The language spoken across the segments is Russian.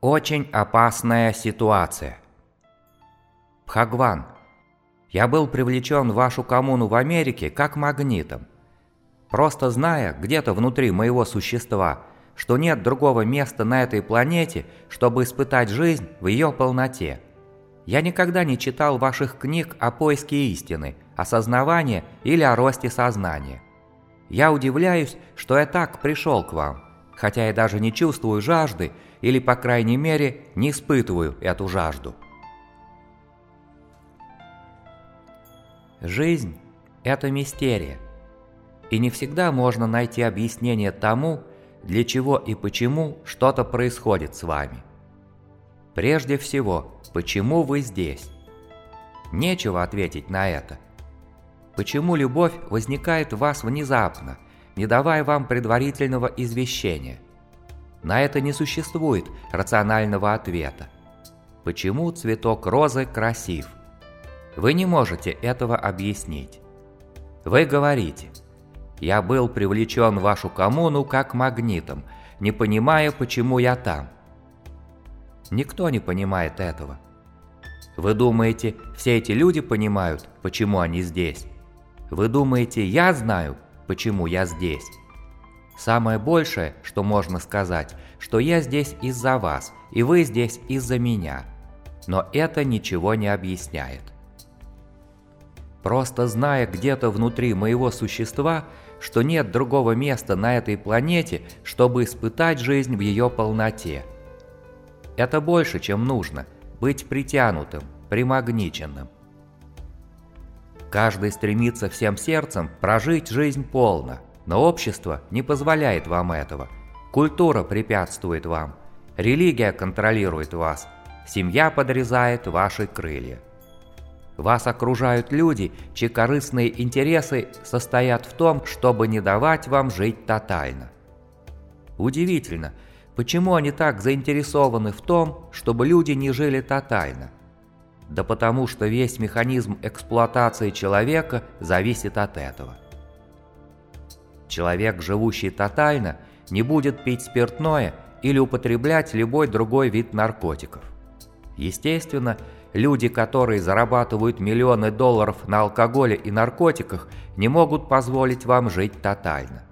Очень опасная ситуация. Пхагван, я был привлечен в вашу коммуну в Америке как магнитом. Просто зная где-то внутри моего существа, что нет другого места на этой планете, чтобы испытать жизнь в ее полноте. Я никогда не читал ваших книг о поиске истины, осознавания или о росте сознания. Я удивляюсь, что я так пришел к вам, хотя я даже не чувствую жажды или, по крайней мере, не испытываю эту жажду. Жизнь – это мистерия, и не всегда можно найти объяснение тому, для чего и почему что-то происходит с вами. Прежде всего, почему вы здесь? Нечего ответить на это. Почему любовь возникает в вас внезапно, не давая вам предварительного извещения? На это не существует рационального ответа. Почему цветок розы красив? Вы не можете этого объяснить. Вы говорите, «Я был привлечен в вашу коммуну как магнитом, не понимая, почему я там». Никто не понимает этого. Вы думаете, все эти люди понимают, почему они здесь? Вы думаете, я знаю, почему я здесь? Самое большее, что можно сказать, что я здесь из-за вас, и вы здесь из-за меня. Но это ничего не объясняет. Просто зная где-то внутри моего существа, что нет другого места на этой планете, чтобы испытать жизнь в ее полноте. Это больше, чем нужно – быть притянутым, примагниченным. Каждый стремится всем сердцем прожить жизнь полно – но общество не позволяет вам этого. Культура препятствует вам. Религия контролирует вас. Семья подрезает ваши крылья. Вас окружают люди, чьи корыстные интересы состоят в том, чтобы не давать вам жить тотально. Удивительно, почему они так заинтересованы в том, чтобы люди не жили тотально? Да потому что весь механизм эксплуатации человека зависит от этого. Человек, живущий тотально, не будет пить спиртное или употреблять любой другой вид наркотиков. Естественно, люди, которые зарабатывают миллионы долларов на алкоголе и наркотиках, не могут позволить вам жить тотально.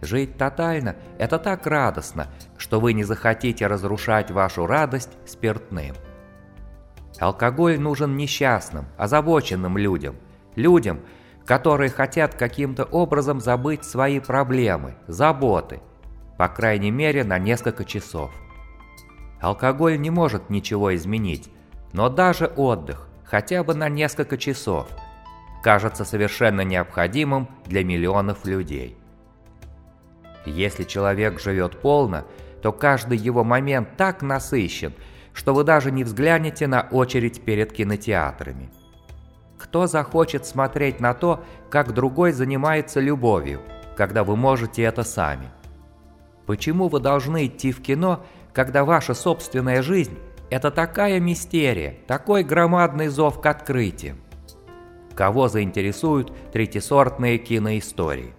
Жить тотально – это так радостно, что вы не захотите разрушать вашу радость спиртным. Алкоголь нужен несчастным, озабоченным людям, людям, которые хотят каким-то образом забыть свои проблемы, заботы, по крайней мере на несколько часов. Алкоголь не может ничего изменить, но даже отдых, хотя бы на несколько часов, кажется совершенно необходимым для миллионов людей. Если человек живет полно, то каждый его момент так насыщен, что вы даже не взглянете на очередь перед кинотеатрами. Кто захочет смотреть на то, как другой занимается любовью, когда вы можете это сами? Почему вы должны идти в кино, когда ваша собственная жизнь – это такая мистерия, такой громадный зов к открытиям? Кого заинтересуют третисортные киноистории?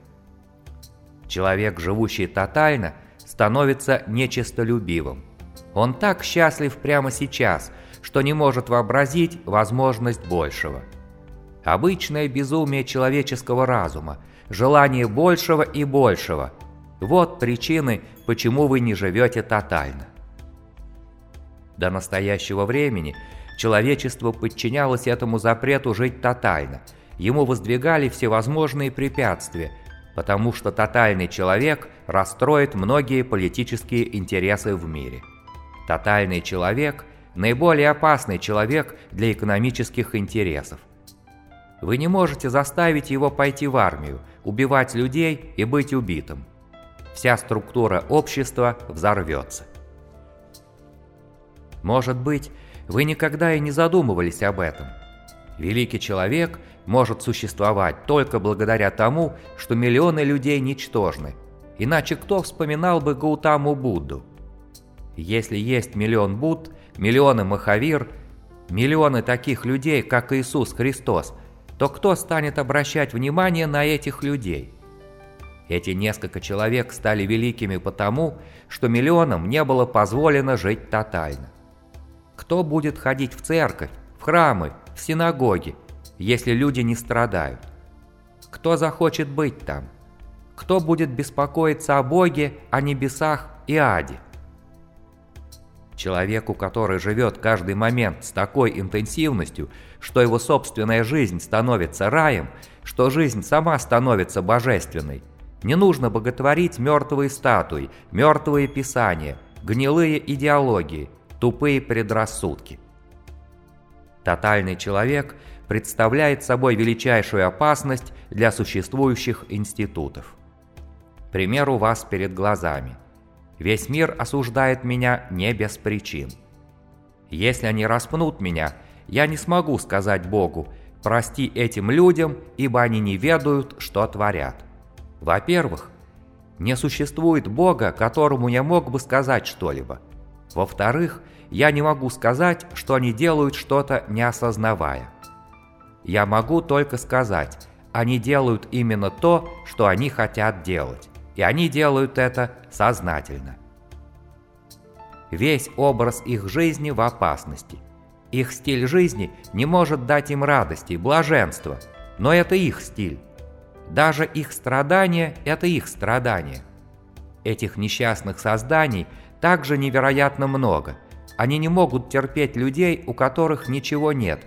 Человек, живущий тотально, становится нечистолюбивым. Он так счастлив прямо сейчас, что не может вообразить возможность большего – Обычное безумие человеческого разума, желание большего и большего. Вот причины, почему вы не живете тотально. До настоящего времени человечество подчинялось этому запрету жить тотально. Ему воздвигали всевозможные препятствия, потому что тотальный человек расстроит многие политические интересы в мире. Тотальный человек – наиболее опасный человек для экономических интересов. Вы не можете заставить его пойти в армию, убивать людей и быть убитым. Вся структура общества взорвется. Может быть, вы никогда и не задумывались об этом. Великий человек может существовать только благодаря тому, что миллионы людей ничтожны. Иначе кто вспоминал бы Гаутаму Будду? Если есть миллион Будд, миллионы Махавир, миллионы таких людей, как Иисус Христос – то кто станет обращать внимание на этих людей? Эти несколько человек стали великими потому, что миллионам не было позволено жить тотально. Кто будет ходить в церковь, в храмы, в синагоги, если люди не страдают? Кто захочет быть там? Кто будет беспокоиться о Боге, о небесах и аде? Человеку, который живет каждый момент с такой интенсивностью, что его собственная жизнь становится раем, что жизнь сама становится божественной, не нужно боготворить мертвые статуи, мертвые писания, гнилые идеологии, тупые предрассудки. Тотальный человек представляет собой величайшую опасность для существующих институтов. Пример у вас перед глазами. Весь мир осуждает меня не без причин. Если они распнут меня, я не смогу сказать Богу «Прости этим людям, ибо они не ведают, что творят». Во-первых, не существует Бога, которому я мог бы сказать что-либо. Во-вторых, я не могу сказать, что они делают что-то не осознавая. Я могу только сказать, они делают именно то, что они хотят делать, и они делают это сознательно. Весь образ их жизни в опасности. Их стиль жизни не может дать им радости, блаженства, но это их стиль. Даже их страдания – это их страдания. Этих несчастных созданий также невероятно много. Они не могут терпеть людей, у которых ничего нет,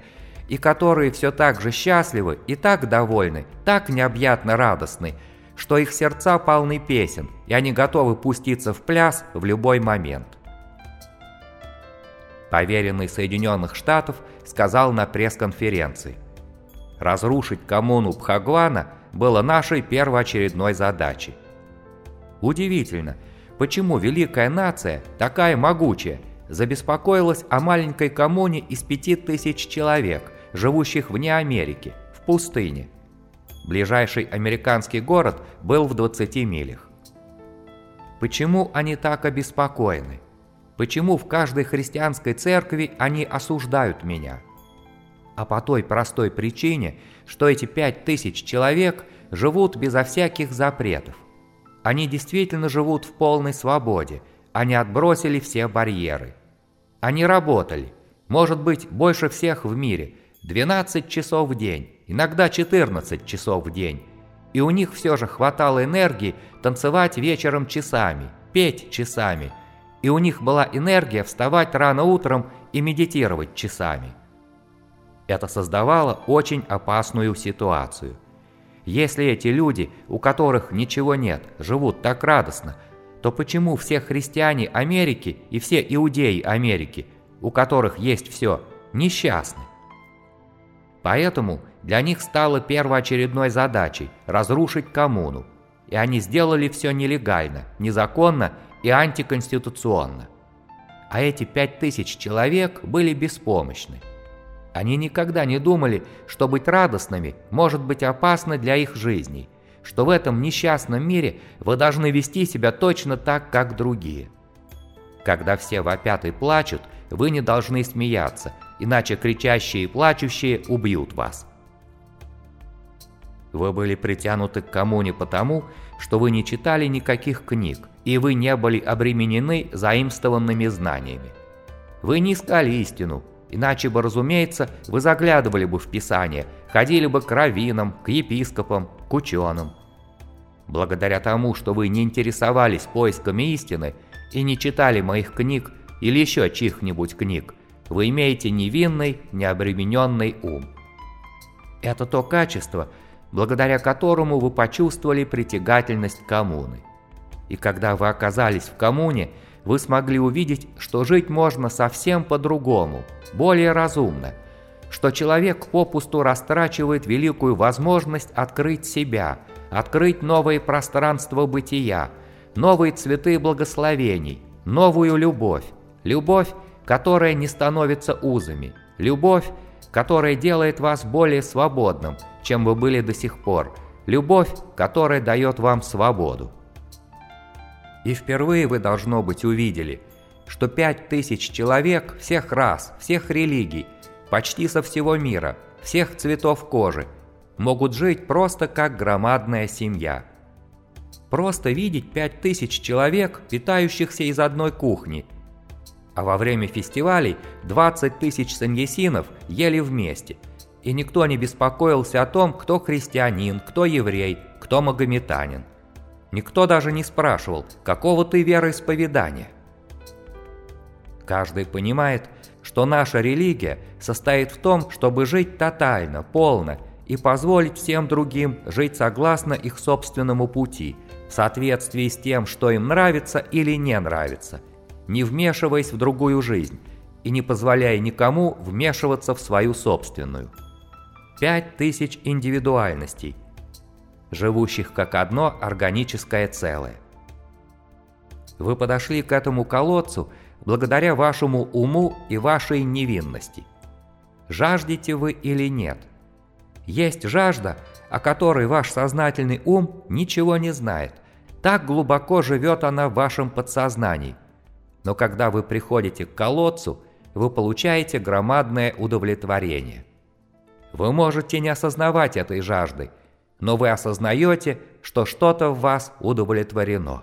и которые все так же счастливы и так довольны, так необъятно радостны, что их сердца полны песен, и они готовы пуститься в пляс в любой момент. Поверенный Соединенных Штатов сказал на пресс-конференции. Разрушить коммуну Бхагвана – было нашей первоочередной задачей. Удивительно, почему великая нация, такая могучая, забеспокоилась о маленькой коммуне из пяти тысяч человек, живущих вне Америки, в пустыне. Ближайший американский город был в 20 милях. Почему они так обеспокоены? Почему в каждой христианской церкви они осуждают меня? а по той простой причине, что эти пять тысяч человек живут безо всяких запретов. Они действительно живут в полной свободе, они отбросили все барьеры. Они работали, может быть, больше всех в мире, 12 часов в день, иногда 14 часов в день. И у них все же хватало энергии танцевать вечером часами, петь часами. И у них была энергия вставать рано утром и медитировать часами. Это создавало очень опасную ситуацию. Если эти люди, у которых ничего нет, живут так радостно, то почему все христиане Америки и все иудеи Америки, у которых есть все, несчастны? Поэтому для них стало первоочередной задачей разрушить коммуну, и они сделали все нелегально, незаконно и антиконституционно. А эти пять тысяч человек были беспомощны. Они никогда не думали, что быть радостными может быть опасно для их жизней, что в этом несчастном мире вы должны вести себя точно так, как другие. Когда все вопят и плачут, вы не должны смеяться, иначе кричащие и плачущие убьют вас. Вы были притянуты к коммуне потому, что вы не читали никаких книг, и вы не были обременены заимствованными знаниями. Вы не искали истину, Иначе бы, разумеется, вы заглядывали бы в Писание, ходили бы к раввинам, к епископам, к ученым. Благодаря тому, что вы не интересовались поисками истины и не читали моих книг или еще чьих-нибудь книг, вы имеете невинный, необремененный ум. Это то качество, благодаря которому вы почувствовали притягательность коммуны. И когда вы оказались в коммуне, вы смогли увидеть, что жить можно совсем по-другому, более разумно, что человек попусту растрачивает великую возможность открыть себя, открыть новые пространства бытия, новые цветы благословений, новую любовь, любовь, которая не становится узами, любовь, которая делает вас более свободным, чем вы были до сих пор, любовь, которая дает вам свободу. И впервые вы, должно быть, увидели, что пять тысяч человек всех рас, всех религий, почти со всего мира, всех цветов кожи, могут жить просто как громадная семья. просто видеть пять тысяч человек, питающихся из одной кухни. А во время фестивалей 20 тысяч саньясинов ели вместе, и никто не беспокоился о том, кто христианин, кто еврей, кто магометанин. Никто даже не спрашивал, какого ты вероисповедания. Каждый понимает, что наша религия состоит в том, чтобы жить тотально, полно и позволить всем другим жить согласно их собственному пути, в соответствии с тем, что им нравится или не нравится, не вмешиваясь в другую жизнь и не позволяя никому вмешиваться в свою собственную. Пять тысяч индивидуальностей, живущих как одно органическое целое. Вы подошли к этому колодцу благодаря вашему уму и вашей невинности. Жаждете вы или нет? Есть жажда, о которой ваш сознательный ум ничего не знает. Так глубоко живет она в вашем подсознании. Но когда вы приходите к колодцу, вы получаете громадное удовлетворение. Вы можете не осознавать этой жажды, но вы осознаете, что что-то в вас удовлетворено.